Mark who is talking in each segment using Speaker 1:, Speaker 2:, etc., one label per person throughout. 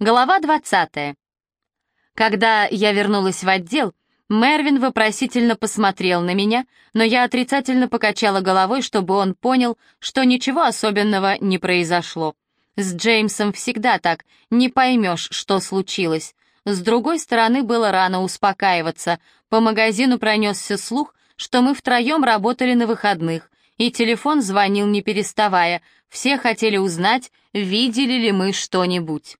Speaker 1: Глава 20. Когда я вернулась в отдел, Мервин вопросительно посмотрел на меня, но я отрицательно покачала головой, чтобы он понял, что ничего особенного не произошло. С Джеймсом всегда так, не поймешь, что случилось. С другой стороны, было рано успокаиваться. По магазину пронесся слух, что мы втроем работали на выходных, и телефон звонил не переставая. Все хотели узнать, видели ли мы что-нибудь.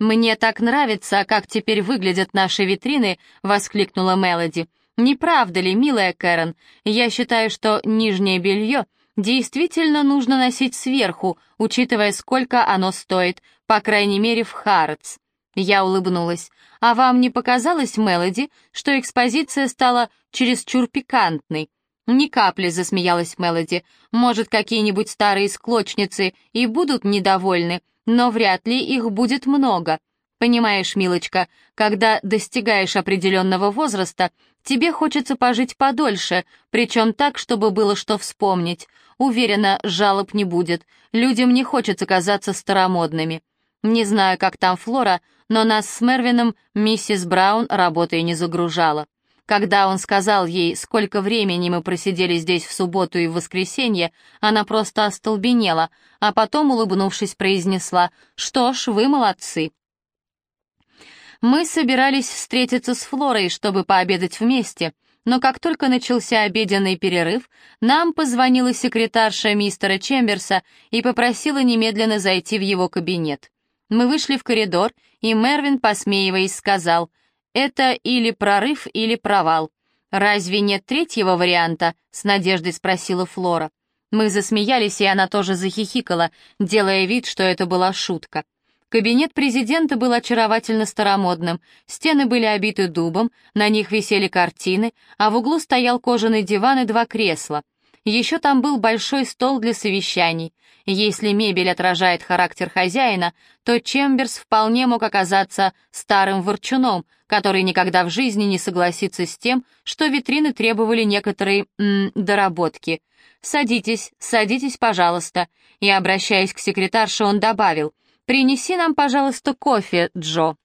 Speaker 1: «Мне так нравится, как теперь выглядят наши витрины», — воскликнула Мелоди. «Не правда ли, милая Кэрон? Я считаю, что нижнее белье действительно нужно носить сверху, учитывая, сколько оно стоит, по крайней мере, в Харатс». Я улыбнулась. «А вам не показалось, Мелоди, что экспозиция стала чересчур пикантной?» «Ни капли», — засмеялась Мелоди. «Может, какие-нибудь старые склочницы и будут недовольны, но вряд ли их будет много. Понимаешь, милочка, когда достигаешь определенного возраста, тебе хочется пожить подольше, причем так, чтобы было что вспомнить. Уверена, жалоб не будет. Людям не хочется казаться старомодными. Не знаю, как там Флора, но нас с Мервином миссис Браун работой не загружала. Когда он сказал ей, сколько времени мы просидели здесь в субботу и в воскресенье, она просто остолбенела, а потом, улыбнувшись, произнесла «Что ж, вы молодцы». Мы собирались встретиться с Флорой, чтобы пообедать вместе, но как только начался обеденный перерыв, нам позвонила секретарша мистера Чемберса и попросила немедленно зайти в его кабинет. Мы вышли в коридор, и Мервин, посмеиваясь, сказал — это или прорыв, или провал. Разве нет третьего варианта? С надеждой спросила Флора. Мы засмеялись, и она тоже захихикала, делая вид, что это была шутка. Кабинет президента был очаровательно старомодным, стены были обиты дубом, на них висели картины, а в углу стоял кожаный диван и два кресла. Еще там был большой стол для совещаний. Если мебель отражает характер хозяина, то Чемберс вполне мог оказаться старым ворчуном, который никогда в жизни не согласится с тем, что витрины требовали некоторой м, доработки. «Садитесь, садитесь, пожалуйста». И, обращаясь к секретарше, он добавил, «Принеси нам, пожалуйста, кофе, Джо».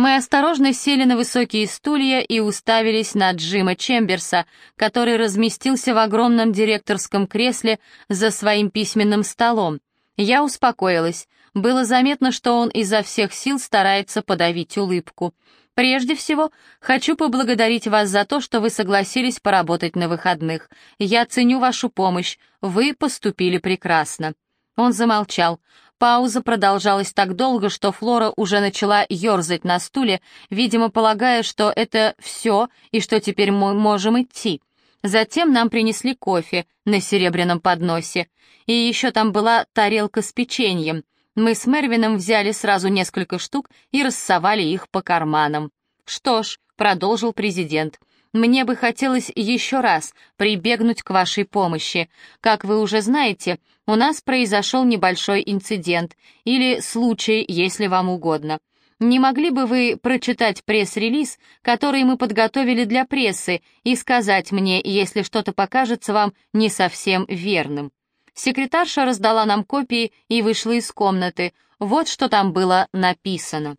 Speaker 1: Мы осторожно сели на высокие стулья и уставились на Джима Чемберса, который разместился в огромном директорском кресле за своим письменным столом. Я успокоилась. Было заметно, что он изо всех сил старается подавить улыбку. «Прежде всего, хочу поблагодарить вас за то, что вы согласились поработать на выходных. Я ценю вашу помощь. Вы поступили прекрасно». Он замолчал. Пауза продолжалась так долго, что Флора уже начала ерзать на стуле, видимо, полагая, что это все и что теперь мы можем идти. Затем нам принесли кофе на серебряном подносе. И еще там была тарелка с печеньем. Мы с Мервином взяли сразу несколько штук и рассовали их по карманам. «Что ж», — продолжил президент, — мне бы хотелось еще раз прибегнуть к вашей помощи. Как вы уже знаете, у нас произошел небольшой инцидент, или случай, если вам угодно. Не могли бы вы прочитать пресс-релиз, который мы подготовили для прессы, и сказать мне, если что-то покажется вам не совсем верным?» Секретарша раздала нам копии и вышла из комнаты. Вот что там было написано.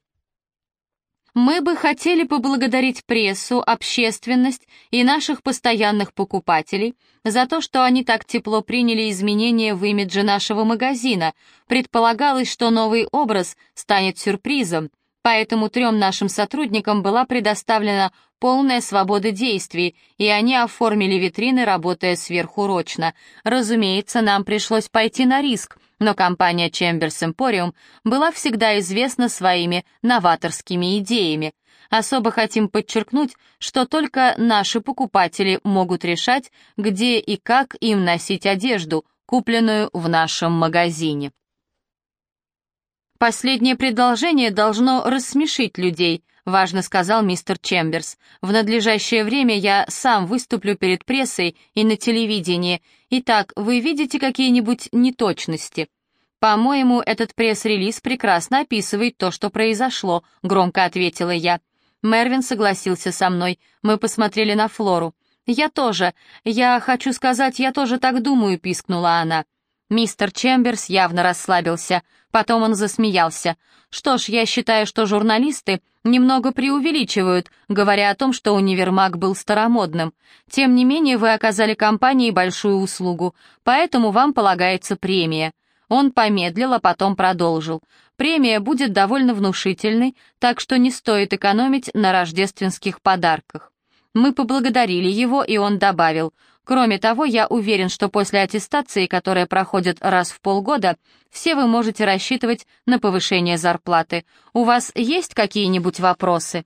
Speaker 1: Мы бы хотели поблагодарить прессу, общественность и наших постоянных покупателей за то, что они так тепло приняли изменения в имидже нашего магазина. Предполагалось, что новый образ станет сюрпризом, поэтому трем нашим сотрудникам была предоставлена полная свобода действий, и они оформили витрины, работая сверхурочно. Разумеется, нам пришлось пойти на риск, но компания Chambers Emporium была всегда известна своими новаторскими идеями. Особо хотим подчеркнуть, что только наши покупатели могут решать, где и как им носить одежду, купленную в нашем магазине. Последнее предложение должно рассмешить людей, важно сказал мистер Чемберс. В надлежащее время я сам выступлю перед прессой и на телевидении. Итак, вы видите какие-нибудь неточности? По-моему, этот пресс-релиз прекрасно описывает то, что произошло, громко ответила я. Мервин согласился со мной. Мы посмотрели на Флору. «Я тоже. Я хочу сказать, я тоже так думаю», — пискнула она. Мистер Чемберс явно расслабился. Потом он засмеялся. «Что ж, я считаю, что журналисты немного преувеличивают, говоря о том, что универмаг был старомодным. Тем не менее, вы оказали компании большую услугу, поэтому вам полагается премия». Он помедлил, а потом продолжил. «Премия будет довольно внушительной, так что не стоит экономить на рождественских подарках». Мы поблагодарили его, и он добавил, Кроме того, я уверен, что после аттестации, которая проходит раз в полгода, все вы можете рассчитывать на повышение зарплаты. У вас есть какие-нибудь вопросы?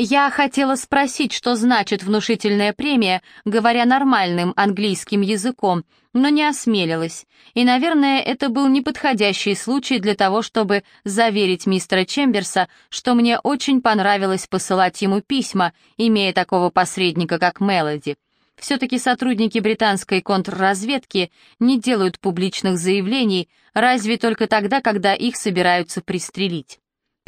Speaker 1: Я хотела спросить, что значит внушительная премия, говоря нормальным английским языком, но не осмелилась. И, наверное, это был неподходящий случай для того, чтобы заверить мистера Чемберса, что мне очень понравилось посылать ему письма, имея такого посредника, как Мелоди. Все-таки сотрудники британской контрразведки не делают публичных заявлений, разве только тогда, когда их собираются пристрелить.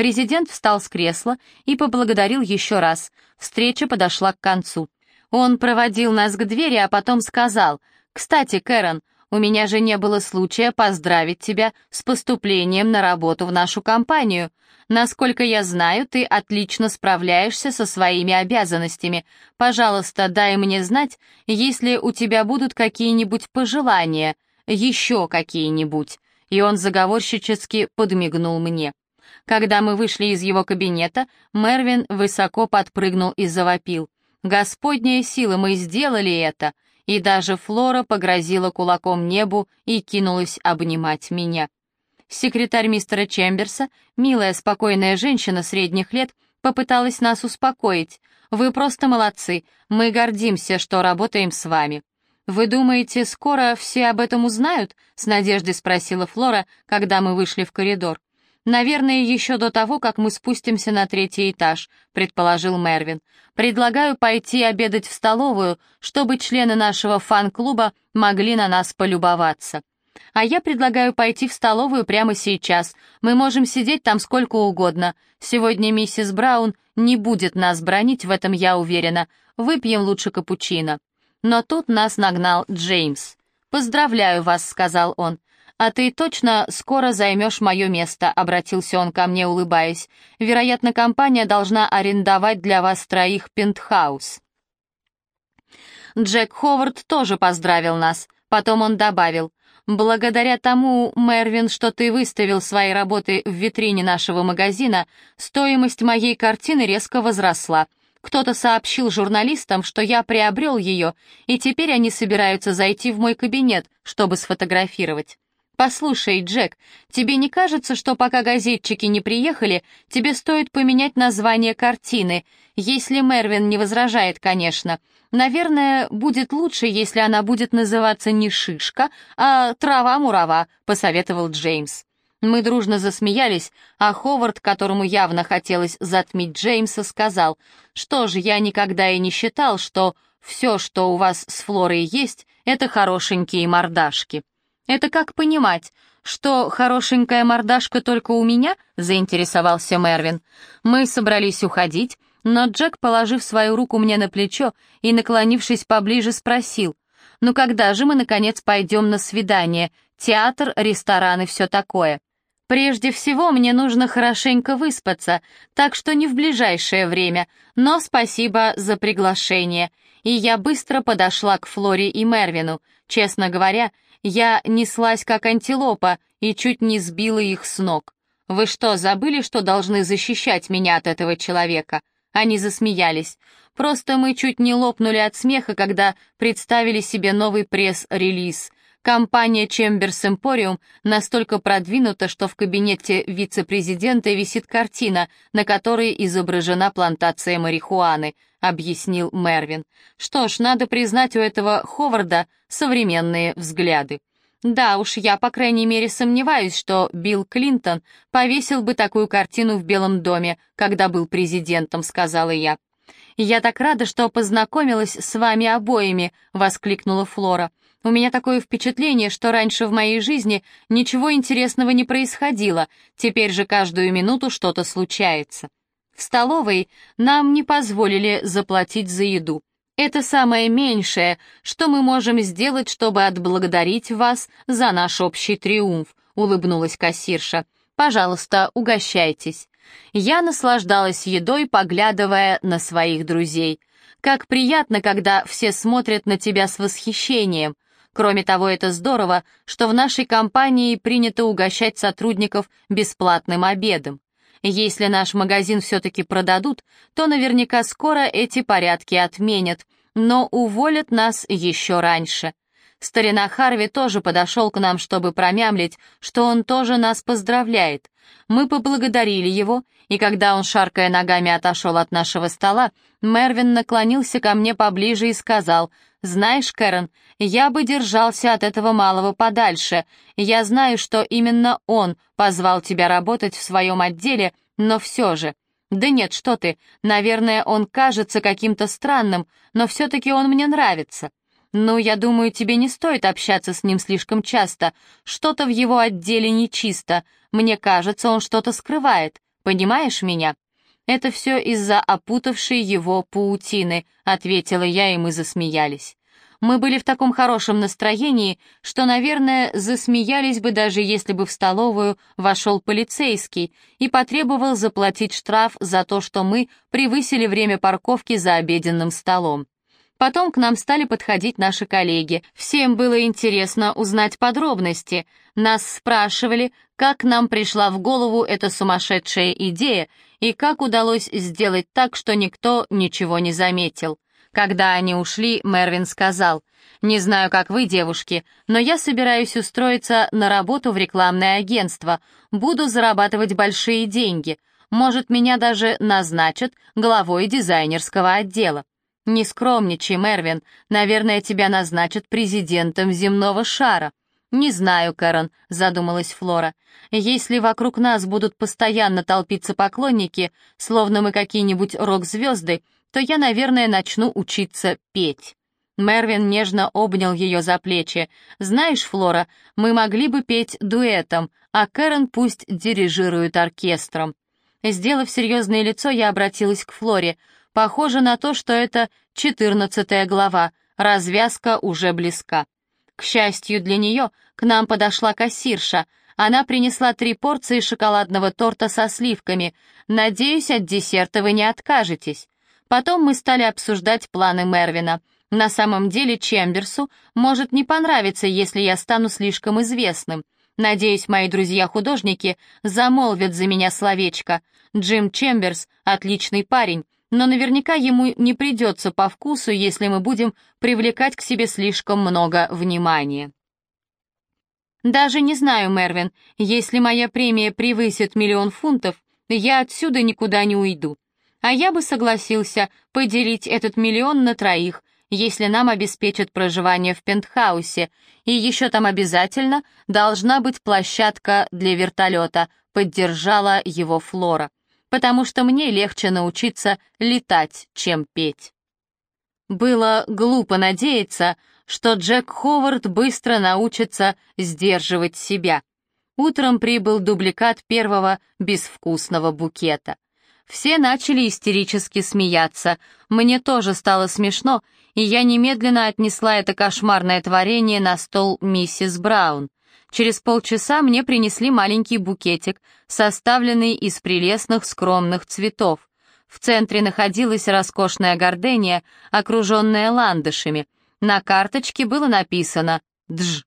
Speaker 1: Президент встал с кресла и поблагодарил еще раз. Встреча подошла к концу. Он проводил нас к двери, а потом сказал, «Кстати, Кэрон, у меня же не было случая поздравить тебя с поступлением на работу в нашу компанию. Насколько я знаю, ты отлично справляешься со своими обязанностями. Пожалуйста, дай мне знать, если у тебя будут какие-нибудь пожелания, еще какие-нибудь». И он заговорщически подмигнул мне. Когда мы вышли из его кабинета, Мервин высоко подпрыгнул и завопил. «Господняя сила, мы сделали это!» И даже Флора погрозила кулаком небу и кинулась обнимать меня. Секретарь мистера Чемберса, милая, спокойная женщина средних лет, попыталась нас успокоить. «Вы просто молодцы, мы гордимся, что работаем с вами». «Вы думаете, скоро все об этом узнают?» — с надеждой спросила Флора, когда мы вышли в коридор. «Наверное, еще до того, как мы спустимся на третий этаж», — предположил Мервин. «Предлагаю пойти обедать в столовую, чтобы члены нашего фан-клуба могли на нас полюбоваться». «А я предлагаю пойти в столовую прямо сейчас. Мы можем сидеть там сколько угодно. Сегодня миссис Браун не будет нас бронить, в этом я уверена. Выпьем лучше капучино». Но тут нас нагнал Джеймс. «Поздравляю вас», — сказал он. «А ты точно скоро займешь мое место», — обратился он ко мне, улыбаясь. «Вероятно, компания должна арендовать для вас троих пентхаус». Джек Ховард тоже поздравил нас. Потом он добавил, «Благодаря тому, Мервин, что ты выставил свои работы в витрине нашего магазина, стоимость моей картины резко возросла. Кто-то сообщил журналистам, что я приобрел ее, и теперь они собираются зайти в мой кабинет, чтобы сфотографировать. «Послушай, Джек, тебе не кажется, что пока газетчики не приехали, тебе стоит поменять название картины, если Мервин не возражает, конечно. Наверное, будет лучше, если она будет называться не «Шишка», а «Трава-мурава», — посоветовал Джеймс. Мы дружно засмеялись, а Ховард, которому явно хотелось затмить Джеймса, сказал, «Что ж, я никогда и не считал, что все, что у вас с Флорой есть, это хорошенькие мордашки». «Это как понимать, что хорошенькая мордашка только у меня?» — заинтересовался Мервин. Мы собрались уходить, но Джек, положив свою руку мне на плечо и, наклонившись поближе, спросил, «Ну когда же мы, наконец, пойдем на свидание? Театр, ресторан и все такое?» «Прежде всего, мне нужно хорошенько выспаться, так что не в ближайшее время, но спасибо за приглашение». И я быстро подошла к Флоре и Мервину. Честно говоря, я неслась как антилопа и чуть не сбила их с ног. «Вы что, забыли, что должны защищать меня от этого человека?» Они засмеялись. «Просто мы чуть не лопнули от смеха, когда представили себе новый пресс-релиз. Компания Chambers Emporium настолько продвинута, что в кабинете вице-президента висит картина, на которой изображена плантация марихуаны, объяснил Мервин. Что ж, надо признать у этого Ховарда современные взгляды. Да уж, я, по крайней мере, сомневаюсь, что Билл Клинтон повесил бы такую картину в Белом доме, когда был президентом, сказала я. «Я так рада, что познакомилась с вами обоими», — воскликнула Флора. «У меня такое впечатление, что раньше в моей жизни ничего интересного не происходило, теперь же каждую минуту что-то случается». В столовой нам не позволили заплатить за еду. Это самое меньшее, что мы можем сделать, чтобы отблагодарить вас за наш общий триумф», — улыбнулась кассирша. «Пожалуйста, угощайтесь». Я наслаждалась едой, поглядывая на своих друзей. Как приятно, когда все смотрят на тебя с восхищением. Кроме того, это здорово, что в нашей компании принято угощать сотрудников бесплатным обедом. Если наш магазин все-таки продадут, то наверняка скоро эти порядки отменят, но уволят нас еще раньше. Старина Харви тоже подошел к нам, чтобы промямлить, что он тоже нас поздравляет. Мы поблагодарили его, и когда он, шаркая ногами, отошел от нашего стола, Мервин наклонился ко мне поближе и сказал, «Знаешь, Кэрон, я бы держался от этого малого подальше. Я знаю, что именно он позвал тебя работать в своем отделе, но все же...» «Да нет, что ты, наверное, он кажется каким-то странным, но все-таки он мне нравится. «Ну, я думаю, тебе не стоит общаться с ним слишком часто. Что-то в его отделе нечисто. Мне кажется, он что-то скрывает. Понимаешь меня?» «Это все из-за опутавшей его паутины», — ответила я, и мы засмеялись. Мы были в таком хорошем настроении, что, наверное, засмеялись бы даже если бы в столовую вошел полицейский и потребовал заплатить штраф за то, что мы превысили время парковки за обеденным столом. Потом к нам стали подходить наши коллеги. Всем было интересно узнать подробности. Нас спрашивали, как нам пришла в голову эта сумасшедшая идея и как удалось сделать так, что никто ничего не заметил. Когда они ушли, Мервин сказал, «Не знаю, как вы, девушки, но я собираюсь устроиться на работу в рекламное агентство. Буду зарабатывать большие деньги. Может, меня даже назначат главой дизайнерского отдела. «Не скромничай, Мервин. Наверное, тебя назначат президентом земного шара». «Не знаю, Кэрон», — задумалась Флора. «Если вокруг нас будут постоянно толпиться поклонники, словно мы какие-нибудь рок-звезды, то я, наверное, начну учиться петь». Мервин нежно обнял ее за плечи. «Знаешь, Флора, мы могли бы петь дуэтом, а Кэрон пусть дирижирует оркестром». Сделав серьезное лицо, я обратилась к Флоре. Похоже на то, что это четырнадцатая глава, развязка уже близка. К счастью для нее, к нам подошла кассирша. Она принесла три порции шоколадного торта со сливками. Надеюсь, от десерта вы не откажетесь. Потом мы стали обсуждать планы Мервина. На самом деле Чемберсу может не понравиться, если я стану слишком известным. Надеюсь, мои друзья-художники замолвят за меня словечко. Джим Чемберс — отличный парень, но наверняка ему не придется по вкусу, если мы будем привлекать к себе слишком много внимания. Даже не знаю, Мервин, если моя премия превысит миллион фунтов, я отсюда никуда не уйду. А я бы согласился поделить этот миллион на троих, если нам обеспечат проживание в пентхаусе, и еще там обязательно должна быть площадка для вертолета, поддержала его Флора потому что мне легче научиться летать, чем петь. Было глупо надеяться, что Джек Ховард быстро научится сдерживать себя. Утром прибыл дубликат первого безвкусного букета. Все начали истерически смеяться. Мне тоже стало смешно, и я немедленно отнесла это кошмарное творение на стол миссис Браун. Через полчаса мне принесли маленький букетик, составленный из прелестных скромных цветов. В центре находилась роскошная гордения, окруженная ландышами. На карточке было написано «Дж».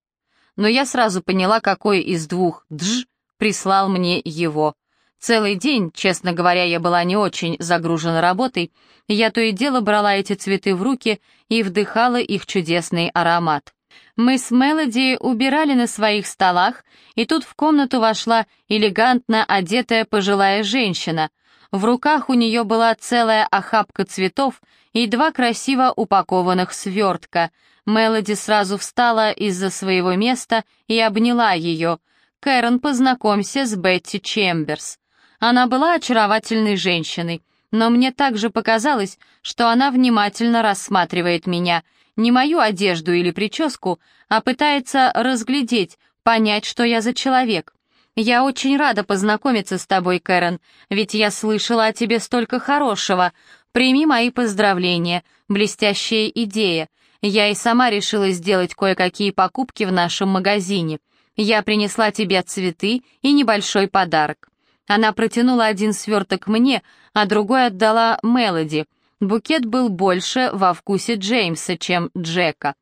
Speaker 1: Но я сразу поняла, какой из двух «Дж» прислал мне его. Целый день, честно говоря, я была не очень загружена работой, я то и дело брала эти цветы в руки и вдыхала их чудесный аромат. Мы с Мелоди убирали на своих столах, и тут в комнату вошла элегантно одетая пожилая женщина. В руках у нее была целая охапка цветов и два красиво упакованных свертка. Мелоди сразу встала из-за своего места и обняла ее. «Кэрон, познакомься с Бетти Чемберс». Она была очаровательной женщиной, но мне также показалось, что она внимательно рассматривает меня — не мою одежду или прическу, а пытается разглядеть, понять, что я за человек. Я очень рада познакомиться с тобой, Кэрон, ведь я слышала о тебе столько хорошего. Прими мои поздравления, блестящая идея. Я и сама решила сделать кое-какие покупки в нашем магазине. Я принесла тебе цветы и небольшой подарок. Она протянула один сверток мне, а другой отдала Мелоди. Букет был больше во вкусе Джеймса, чем Джека.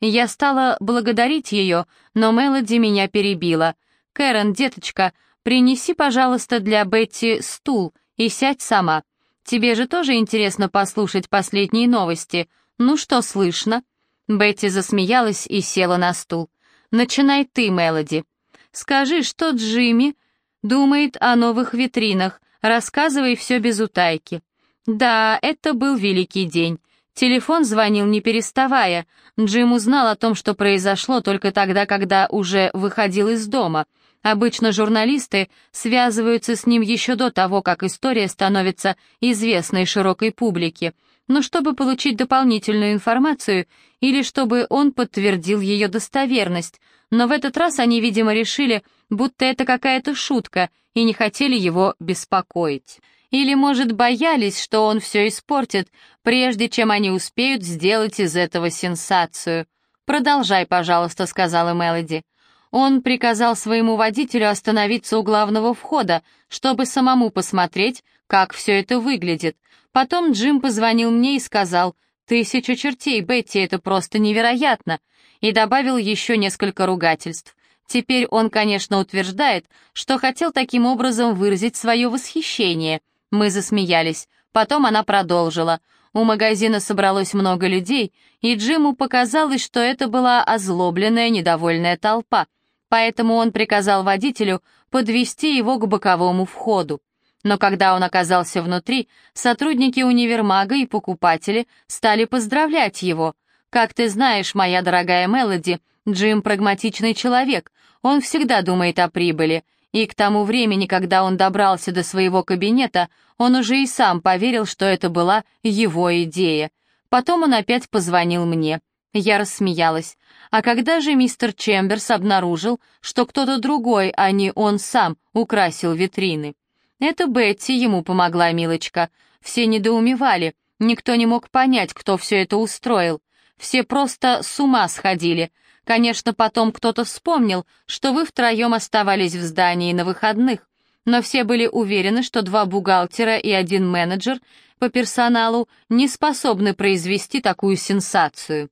Speaker 1: Я стала благодарить ее, но Мелоди меня перебила. «Кэрон, деточка, принеси, пожалуйста, для Бетти стул и сядь сама. Тебе же тоже интересно послушать последние новости. Ну что слышно?» Бетти засмеялась и села на стул. «Начинай ты, Мелоди. Скажи, что Джимми думает о новых витринах. Рассказывай все без утайки». Да, это был великий день. Телефон звонил не переставая. Джим узнал о том, что произошло только тогда, когда уже выходил из дома — Обычно журналисты связываются с ним еще до того, как история становится известной широкой публике, но чтобы получить дополнительную информацию или чтобы он подтвердил ее достоверность. Но в этот раз они, видимо, решили, будто это какая-то шутка, и не хотели его беспокоить. Или, может, боялись, что он все испортит, прежде чем они успеют сделать из этого сенсацию. «Продолжай, пожалуйста», — сказала Мелоди. Он приказал своему водителю остановиться у главного входа, чтобы самому посмотреть, как все это выглядит. Потом Джим позвонил мне и сказал «Тысяча чертей, Бетти, это просто невероятно!» и добавил еще несколько ругательств. Теперь он, конечно, утверждает, что хотел таким образом выразить свое восхищение. Мы засмеялись. Потом она продолжила. У магазина собралось много людей, и Джиму показалось, что это была озлобленная, недовольная толпа — поэтому он приказал водителю подвести его к боковому входу. Но когда он оказался внутри, сотрудники универмага и покупатели стали поздравлять его. «Как ты знаешь, моя дорогая Мелоди, Джим прагматичный человек, он всегда думает о прибыли, и к тому времени, когда он добрался до своего кабинета, он уже и сам поверил, что это была его идея. Потом он опять позвонил мне. Я рассмеялась. А когда же мистер Чемберс обнаружил, что кто-то другой, а не он сам, украсил витрины? Это Бетти ему помогла, милочка. Все недоумевали, никто не мог понять, кто все это устроил. Все просто с ума сходили. Конечно, потом кто-то вспомнил, что вы втроем оставались в здании на выходных, но все были уверены, что два бухгалтера и один менеджер по персоналу не способны произвести такую сенсацию.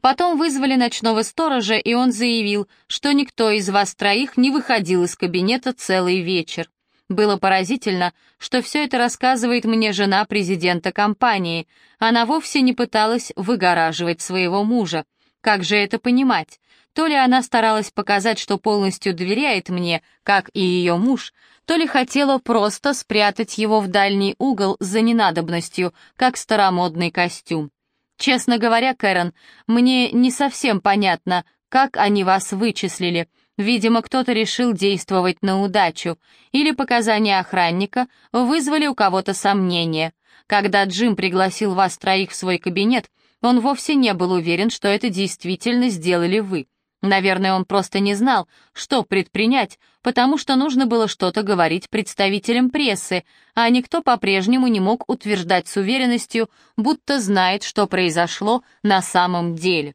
Speaker 1: Потом вызвали ночного сторожа, и он заявил, что никто из вас троих не выходил из кабинета целый вечер. Было поразительно, что все это рассказывает мне жена президента компании. Она вовсе не пыталась выгораживать своего мужа. Как же это понимать? То ли она старалась показать, что полностью доверяет мне, как и ее муж, то ли хотела просто спрятать его в дальний угол за ненадобностью, как старомодный костюм. Честно говоря, Кэрон, мне не совсем понятно, как они вас вычислили. Видимо, кто-то решил действовать на удачу, или показания охранника вызвали у кого-то сомнения. Когда Джим пригласил вас троих в свой кабинет, он вовсе не был уверен, что это действительно сделали вы. Наверное, он просто не знал, что предпринять, потому что нужно было что-то говорить представителям прессы, а никто по-прежнему не мог утверждать с уверенностью, будто знает, что произошло на самом деле.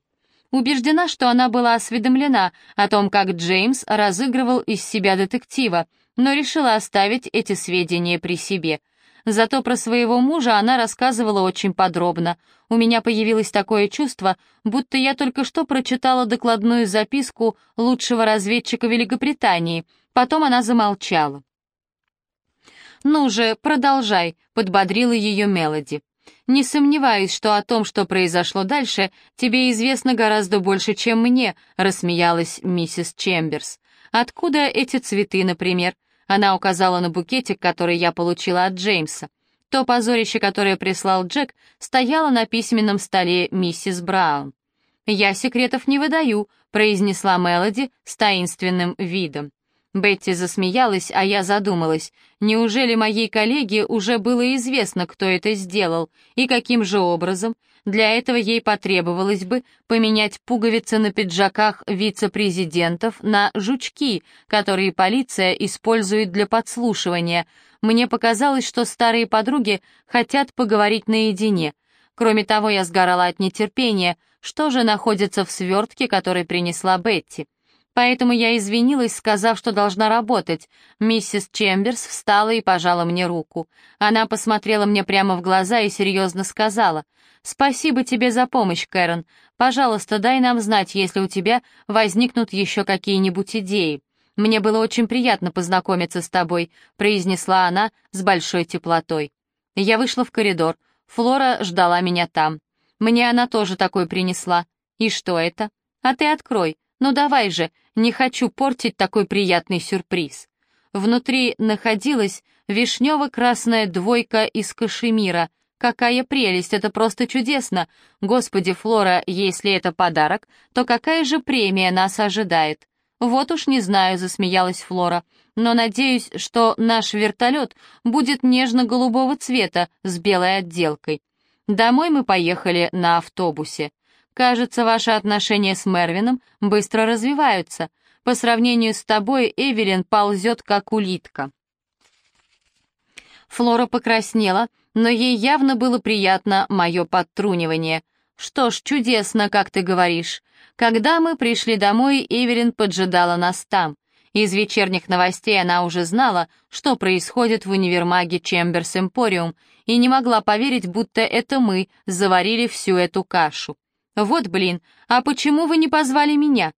Speaker 1: Убеждена, что она была осведомлена о том, как Джеймс разыгрывал из себя детектива, но решила оставить эти сведения при себе — Зато про своего мужа она рассказывала очень подробно. У меня появилось такое чувство, будто я только что прочитала докладную записку лучшего разведчика Великобритании. Потом она замолчала. «Ну же, продолжай», — подбодрила ее Мелоди. «Не сомневаюсь, что о том, что произошло дальше, тебе известно гораздо больше, чем мне», — рассмеялась миссис Чемберс. «Откуда эти цветы, например? Она указала на букетик, который я получила от Джеймса. То позорище, которое прислал Джек, стояло на письменном столе миссис Браун. «Я секретов не выдаю», — произнесла Мелоди с таинственным видом. Бетти засмеялась, а я задумалась, неужели моей коллеге уже было известно, кто это сделал, и каким же образом, для этого ей потребовалось бы поменять пуговицы на пиджаках вице-президентов на жучки, которые полиция использует для подслушивания. Мне показалось, что старые подруги хотят поговорить наедине. Кроме того, я сгорала от нетерпения, что же находится в свертке, который принесла Бетти. Поэтому я извинилась, сказав, что должна работать. Миссис Чемберс встала и пожала мне руку. Она посмотрела мне прямо в глаза и серьезно сказала, «Спасибо тебе за помощь, Кэрон. Пожалуйста, дай нам знать, если у тебя возникнут еще какие-нибудь идеи. Мне было очень приятно познакомиться с тобой», произнесла она с большой теплотой. Я вышла в коридор. Флора ждала меня там. Мне она тоже такой принесла. И что это? А ты открой. Ну давай же, не хочу портить такой приятный сюрприз. Внутри находилась вишнево-красная двойка из кашемира. Какая прелесть, это просто чудесно. Господи, Флора, если это подарок, то какая же премия нас ожидает? Вот уж не знаю, засмеялась Флора, но надеюсь, что наш вертолет будет нежно-голубого цвета с белой отделкой. Домой мы поехали на автобусе. Кажется, ваши отношения с Мервином быстро развиваются. По сравнению с тобой Эвелин ползет, как улитка». Флора покраснела, но ей явно было приятно мое подтрунивание. «Что ж, чудесно, как ты говоришь. Когда мы пришли домой, Эвелин поджидала нас там. Из вечерних новостей она уже знала, что происходит в универмаге Чемберс Эмпориум, и не могла поверить, будто это мы заварили всю эту кашу. «Вот блин, а почему вы не позвали меня?»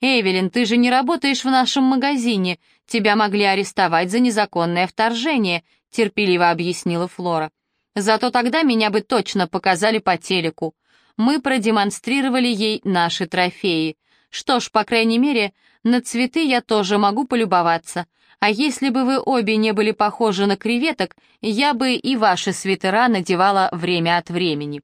Speaker 1: «Эвелин, ты же не работаешь в нашем магазине. Тебя могли арестовать за незаконное вторжение», — терпеливо объяснила Флора. «Зато тогда меня бы точно показали по телеку. Мы продемонстрировали ей наши трофеи. Что ж, по крайней мере, на цветы я тоже могу полюбоваться. А если бы вы обе не были похожи на креветок, я бы и ваши свитера надевала время от времени».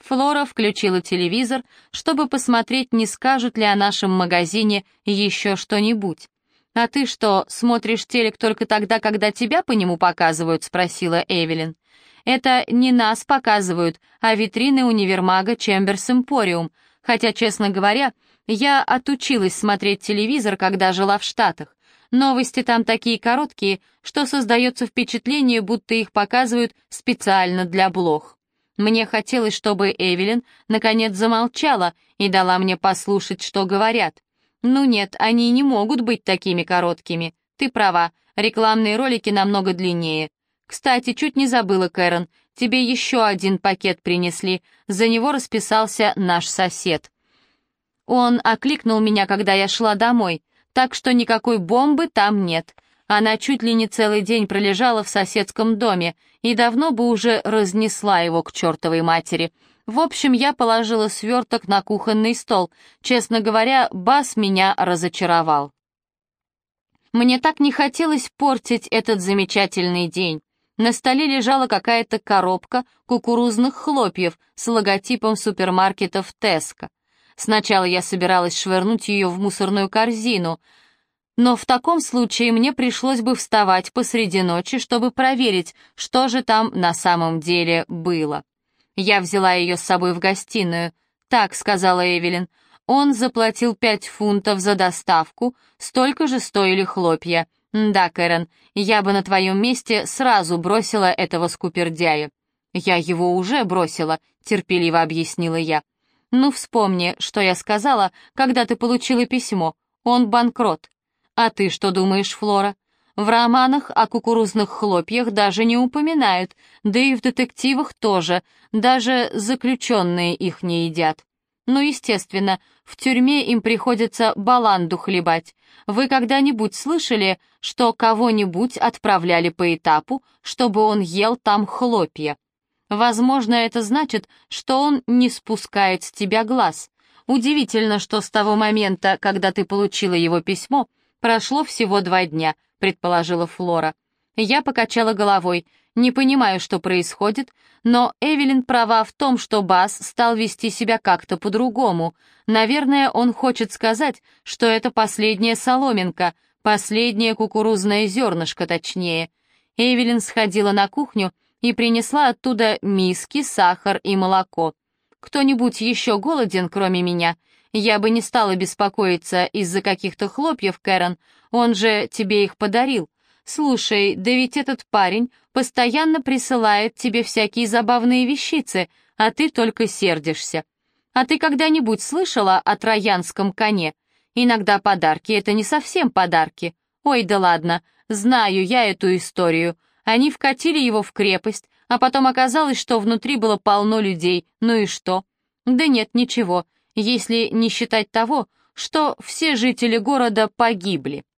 Speaker 1: Флора включила телевизор, чтобы посмотреть, не скажут ли о нашем магазине еще что-нибудь. «А ты что, смотришь телек только тогда, когда тебя по нему показывают?» — спросила Эвелин. «Это не нас показывают, а витрины универмага Чемберс Эмпориум. Хотя, честно говоря, я отучилась смотреть телевизор, когда жила в Штатах. Новости там такие короткие, что создается впечатление, будто их показывают специально для блог. Мне хотелось, чтобы Эвелин наконец замолчала и дала мне послушать, что говорят. Ну нет, они не могут быть такими короткими. Ты права, рекламные ролики намного длиннее. Кстати, чуть не забыла, Кэрон, тебе еще один пакет принесли, за него расписался наш сосед. Он окликнул меня, когда я шла домой, так что никакой бомбы там нет. Она чуть ли не целый день пролежала в соседском доме и давно бы уже разнесла его к чертовой матери. В общем, я положила сверток на кухонный стол. Честно говоря, Бас меня разочаровал. Мне так не хотелось портить этот замечательный день. На столе лежала какая-то коробка кукурузных хлопьев с логотипом супермаркетов Теска. Сначала я собиралась швырнуть ее в мусорную корзину — но в таком случае мне пришлось бы вставать посреди ночи, чтобы проверить, что же там на самом деле было. Я взяла ее с собой в гостиную. «Так», — сказала Эвелин, — «он заплатил пять фунтов за доставку, столько же стоили хлопья. Да, Кэрон, я бы на твоем месте сразу бросила этого скупердяя». «Я его уже бросила», — терпеливо объяснила я. «Ну, вспомни, что я сказала, когда ты получила письмо. Он банкрот. А ты что думаешь, Флора? В романах о кукурузных хлопьях даже не упоминают, да и в детективах тоже, даже заключенные их не едят. Ну, естественно, в тюрьме им приходится баланду хлебать. Вы когда-нибудь слышали, что кого-нибудь отправляли по этапу, чтобы он ел там хлопья? Возможно, это значит, что он не спускает с тебя глаз. Удивительно, что с того момента, когда ты получила его письмо, «Прошло всего два дня», — предположила Флора. Я покачала головой. Не понимаю, что происходит, но Эвелин права в том, что Бас стал вести себя как-то по-другому. Наверное, он хочет сказать, что это последняя соломинка, последнее кукурузное зернышко точнее. Эвелин сходила на кухню и принесла оттуда миски, сахар и молоко. «Кто-нибудь еще голоден, кроме меня?» Я бы не стала беспокоиться из-за каких-то хлопьев, Кэрон, он же тебе их подарил. «Слушай, да ведь этот парень постоянно присылает тебе всякие забавные вещицы, а ты только сердишься. А ты когда-нибудь слышала о троянском коне? Иногда подарки — это не совсем подарки. Ой, да ладно, знаю я эту историю. Они вкатили его в крепость, а потом оказалось, что внутри было полно людей. Ну и что? Да нет, ничего, если не считать того, что все жители города погибли.